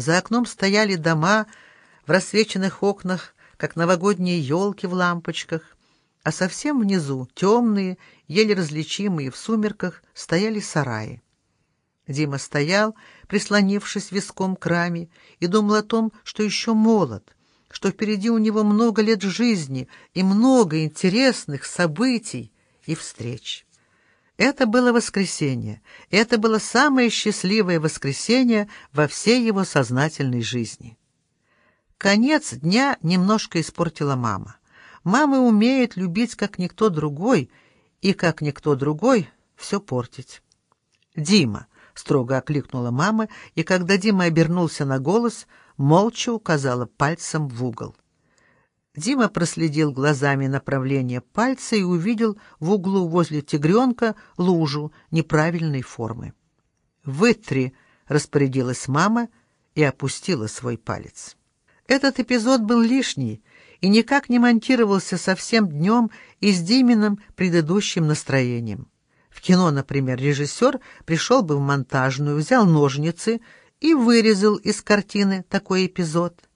За окном стояли дома в рассвеченных окнах, как новогодние елки в лампочках, а совсем внизу, темные, еле различимые в сумерках, стояли сараи. Дима стоял, прислонившись виском к раме, и думал о том, что еще молод, что впереди у него много лет жизни и много интересных событий и встреч. Это было воскресенье, это было самое счастливое воскресенье во всей его сознательной жизни. Конец дня немножко испортила мама. Мама умеет любить, как никто другой, и, как никто другой, все портить. «Дима!» — строго окликнула мама, и, когда Дима обернулся на голос, молча указала пальцем в угол. Дима проследил глазами направление пальца и увидел в углу возле тигренка лужу неправильной формы. «Вытри!» — распорядилась мама и опустила свой палец. Этот эпизод был лишний и никак не монтировался совсем днем и с Диминым предыдущим настроением. В кино, например, режиссер пришел бы в монтажную, взял ножницы и вырезал из картины такой эпизод —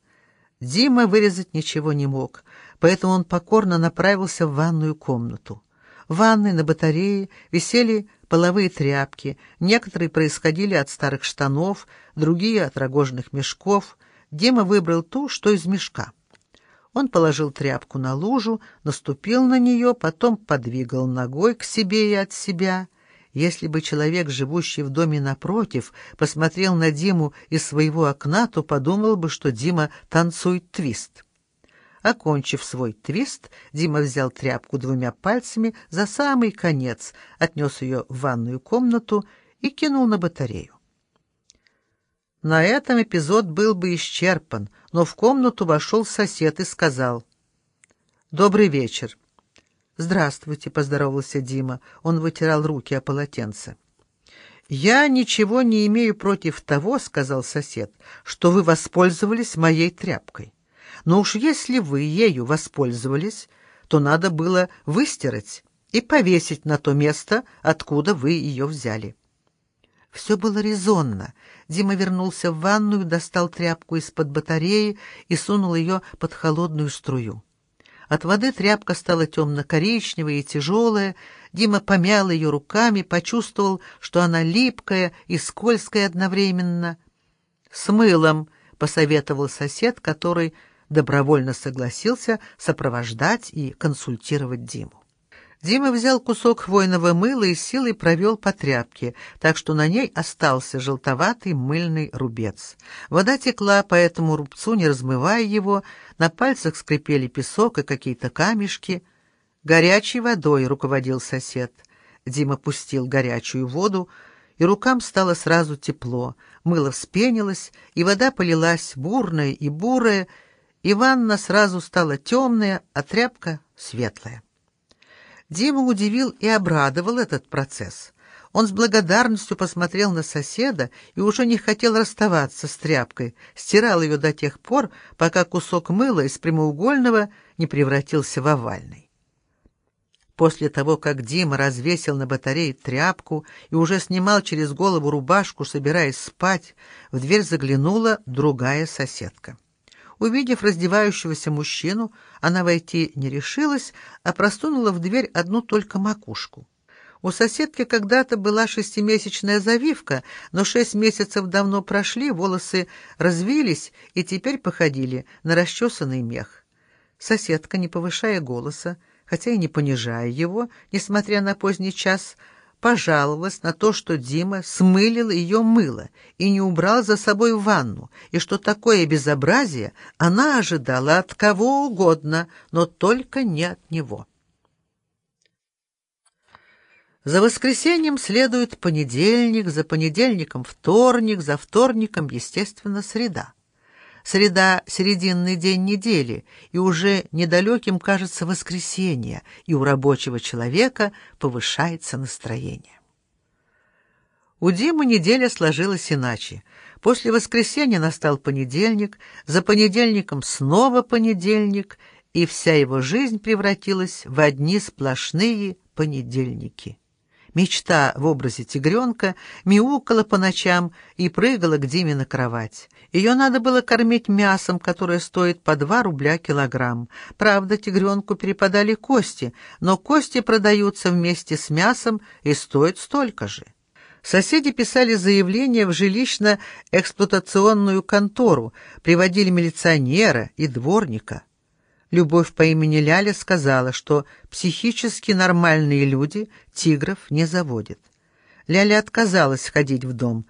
Дима вырезать ничего не мог, поэтому он покорно направился в ванную комнату. В ванной на батарее висели половые тряпки, некоторые происходили от старых штанов, другие — от рогожных мешков. Дима выбрал ту, что из мешка. Он положил тряпку на лужу, наступил на нее, потом подвигал ногой к себе и от себя — если бы человек, живущий в доме напротив, посмотрел на Диму из своего окна, то подумал бы, что Дима танцует твист. Окончив свой твист, Дима взял тряпку двумя пальцами за самый конец, отнес ее в ванную комнату и кинул на батарею. На этом эпизод был бы исчерпан, но в комнату вошел сосед и сказал «Добрый вечер». «Здравствуйте», — поздоровался Дима. Он вытирал руки о полотенце. «Я ничего не имею против того, — сказал сосед, — что вы воспользовались моей тряпкой. Но уж если вы ею воспользовались, то надо было выстирать и повесить на то место, откуда вы ее взяли». Все было резонно. Дима вернулся в ванную, достал тряпку из-под батареи и сунул ее под холодную струю. От воды тряпка стала темно-коричневой и тяжелая. Дима помял ее руками, почувствовал, что она липкая и скользкая одновременно. «С мылом», — посоветовал сосед, который добровольно согласился сопровождать и консультировать Диму. Дима взял кусок хвойного мыла и силой провел по тряпке, так что на ней остался желтоватый мыльный рубец. Вода текла по этому рубцу, не размывая его, на пальцах скрипели песок и какие-то камешки. «Горячей водой», — руководил сосед. Дима пустил горячую воду, и рукам стало сразу тепло. Мыло вспенилось, и вода полилась бурная и бурая, и ванна сразу стала темная, а тряпка — светлая. Дима удивил и обрадовал этот процесс. Он с благодарностью посмотрел на соседа и уже не хотел расставаться с тряпкой, стирал ее до тех пор, пока кусок мыла из прямоугольного не превратился в овальный. После того, как Дима развесил на батарее тряпку и уже снимал через голову рубашку, собираясь спать, в дверь заглянула другая соседка. Увидев раздевающегося мужчину, она войти не решилась, а просунула в дверь одну только макушку. У соседки когда-то была шестимесячная завивка, но шесть месяцев давно прошли, волосы развились и теперь походили на расчесанный мех. Соседка, не повышая голоса, хотя и не понижая его, несмотря на поздний час, пожаловалась на то, что Дима смылил ее мыло и не убрал за собой ванну, и что такое безобразие она ожидала от кого угодно, но только не от него. За воскресеньем следует понедельник, за понедельником вторник, за вторником, естественно, среда. Среда — серединный день недели, и уже недалеким кажется воскресенье, и у рабочего человека повышается настроение. У Димы неделя сложилась иначе. После воскресенья настал понедельник, за понедельником снова понедельник, и вся его жизнь превратилась в одни сплошные понедельники. Мечта в образе тигренка, мяукала по ночам и прыгала к Диме на кровать. Ее надо было кормить мясом, которое стоит по два рубля килограмм. Правда, тигренку перепадали кости, но кости продаются вместе с мясом и стоят столько же. Соседи писали заявление в жилищно-эксплуатационную контору, приводили милиционера и дворника. Любовь по имени Ляля сказала, что психически нормальные люди тигров не заводят. Ляля отказалась ходить в дом.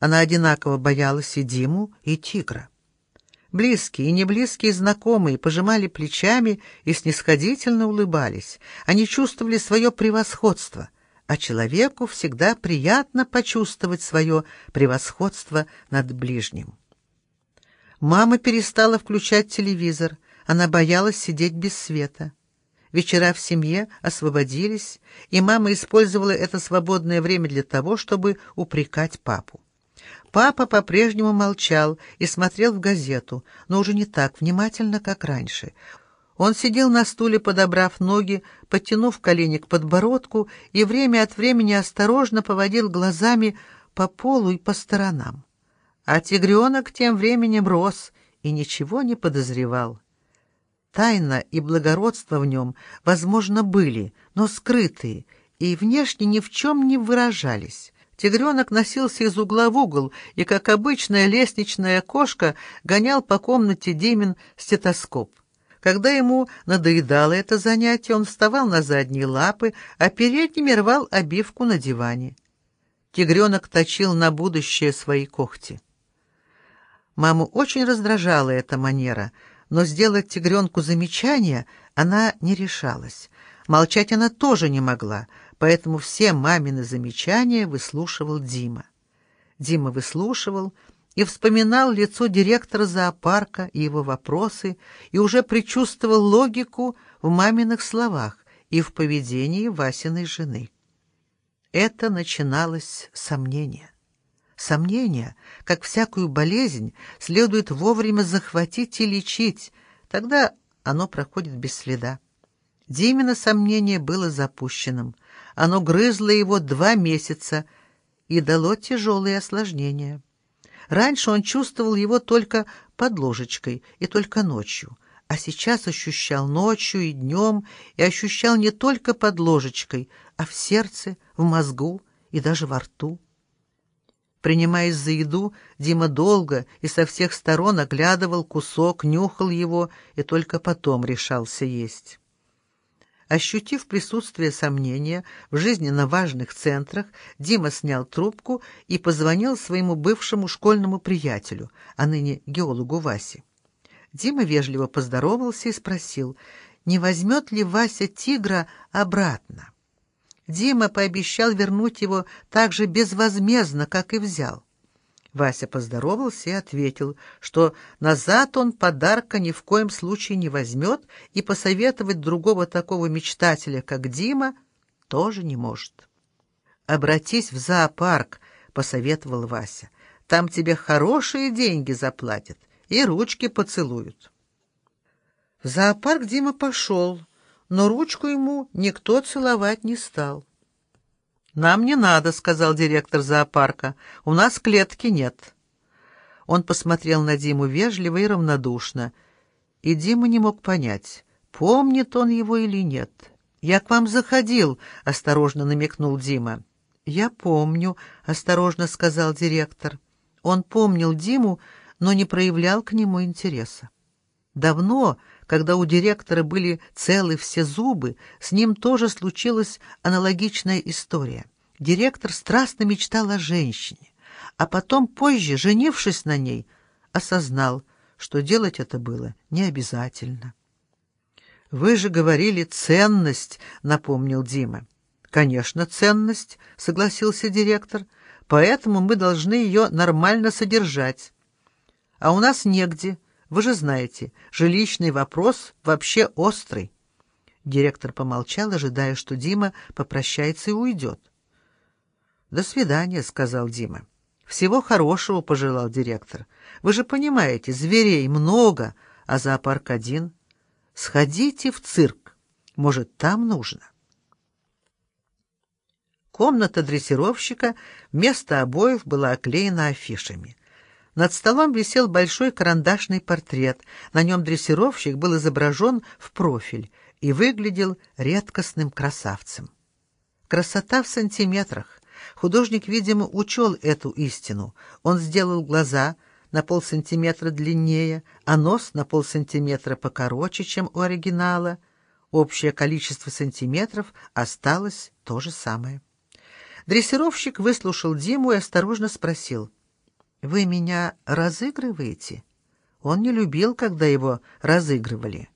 Она одинаково боялась и Диму, и тигра. Близкие и неблизкие знакомые пожимали плечами и снисходительно улыбались. Они чувствовали свое превосходство, а человеку всегда приятно почувствовать свое превосходство над ближним. Мама перестала включать телевизор — она боялась сидеть без света. Вечера в семье освободились, и мама использовала это свободное время для того, чтобы упрекать папу. Папа по-прежнему молчал и смотрел в газету, но уже не так внимательно, как раньше. Он сидел на стуле, подобрав ноги, подтянув колени к подбородку и время от времени осторожно поводил глазами по полу и по сторонам. А тигренок тем временем рос и ничего не подозревал. Тайна и благородство в нем, возможно, были, но скрытые, и внешне ни в чем не выражались. Тигренок носился из угла в угол и, как обычная лестничная кошка, гонял по комнате Димин стетоскоп. Когда ему надоедало это занятие, он вставал на задние лапы, а передними рвал обивку на диване. Тигренок точил на будущее свои когти. Маму очень раздражала эта манера — но сделать тигренку замечание она не решалась. Молчать она тоже не могла, поэтому все мамины замечания выслушивал Дима. Дима выслушивал и вспоминал лицо директора зоопарка и его вопросы, и уже предчувствовал логику в маминых словах и в поведении Васиной жены. Это начиналось сомнение. Сомнение, как всякую болезнь, следует вовремя захватить и лечить, тогда оно проходит без следа. Димина сомнение было запущенным. Оно грызло его два месяца и дало тяжелые осложнения. Раньше он чувствовал его только под ложечкой и только ночью, а сейчас ощущал ночью и днем, и ощущал не только под ложечкой, а в сердце, в мозгу и даже во рту. Принимаясь за еду, Дима долго и со всех сторон оглядывал кусок, нюхал его и только потом решался есть. Ощутив присутствие сомнения в жизненно важных центрах, Дима снял трубку и позвонил своему бывшему школьному приятелю, а ныне геологу Васе. Дима вежливо поздоровался и спросил, не возьмет ли Вася тигра обратно. Дима пообещал вернуть его так же безвозмездно, как и взял. Вася поздоровался и ответил, что назад он подарка ни в коем случае не возьмет и посоветовать другого такого мечтателя, как Дима, тоже не может. «Обратись в зоопарк», — посоветовал Вася. «Там тебе хорошие деньги заплатят и ручки поцелуют». В зоопарк Дима пошел, но ручку ему никто целовать не стал. «Нам не надо», — сказал директор зоопарка. «У нас клетки нет». Он посмотрел на Диму вежливо и равнодушно. И Дима не мог понять, помнит он его или нет. «Я к вам заходил», — осторожно намекнул Дима. «Я помню», — осторожно сказал директор. Он помнил Диму, но не проявлял к нему интереса. Давно, когда у директора были целы все зубы, с ним тоже случилась аналогичная история. Директор страстно мечтал о женщине, а потом, позже, женившись на ней, осознал, что делать это было не обязательно. «Вы же говорили «ценность», — напомнил Дима. «Конечно, ценность», — согласился директор, «поэтому мы должны ее нормально содержать. А у нас негде». Вы же знаете, жилищный вопрос вообще острый. Директор помолчал, ожидая, что Дима попрощается и уйдет. «До свидания», — сказал Дима. «Всего хорошего», — пожелал директор. «Вы же понимаете, зверей много, а зоопарк один. Сходите в цирк. Может, там нужно?» Комната дрессировщика вместо обоев была оклеена афишами. Над столом висел большой карандашный портрет. На нем дрессировщик был изображен в профиль и выглядел редкостным красавцем. Красота в сантиметрах. Художник, видимо, учел эту истину. Он сделал глаза на полсантиметра длиннее, а нос на полсантиметра покороче, чем у оригинала. Общее количество сантиметров осталось то же самое. Дрессировщик выслушал Диму и осторожно спросил. «Вы меня разыгрываете?» Он не любил, когда его разыгрывали.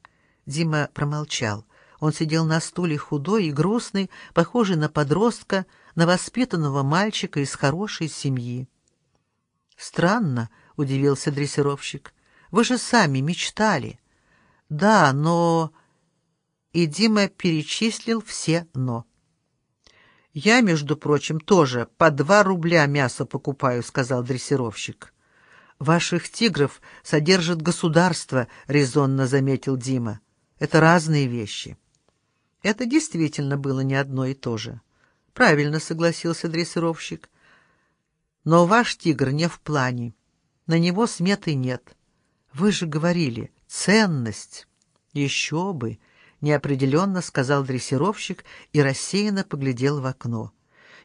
Дима промолчал. Он сидел на стуле худой и грустный, похожий на подростка, на воспитанного мальчика из хорошей семьи. «Странно», — удивился дрессировщик. «Вы же сами мечтали». «Да, но...» И Дима перечислил все «но». «Я, между прочим, тоже по два рубля мясо покупаю», — сказал дрессировщик. «Ваших тигров содержит государство», — резонно заметил Дима. «Это разные вещи». Это действительно было не одно и то же. «Правильно», — согласился дрессировщик. «Но ваш тигр не в плане. На него сметы нет. Вы же говорили, ценность». «Еще бы!» Неопределенно сказал дрессировщик и рассеянно поглядел в окно.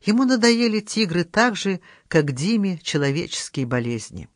Ему надоели тигры так же, как Диме человеческие болезни.